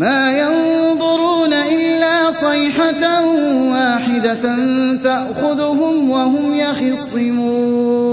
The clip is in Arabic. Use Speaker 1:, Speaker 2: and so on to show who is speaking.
Speaker 1: مَا يَنظُرُونَ إِلَّا صَيْحَةً وَاحِدَةً تَأْخُذُهُمْ وَهُمْ يَخِصِّمُونَ.